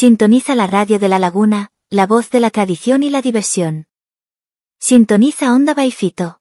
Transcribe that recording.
Sintoniza la radio de la laguna, la voz de la tradición y la diversión. Sintoniza Onda Baifito.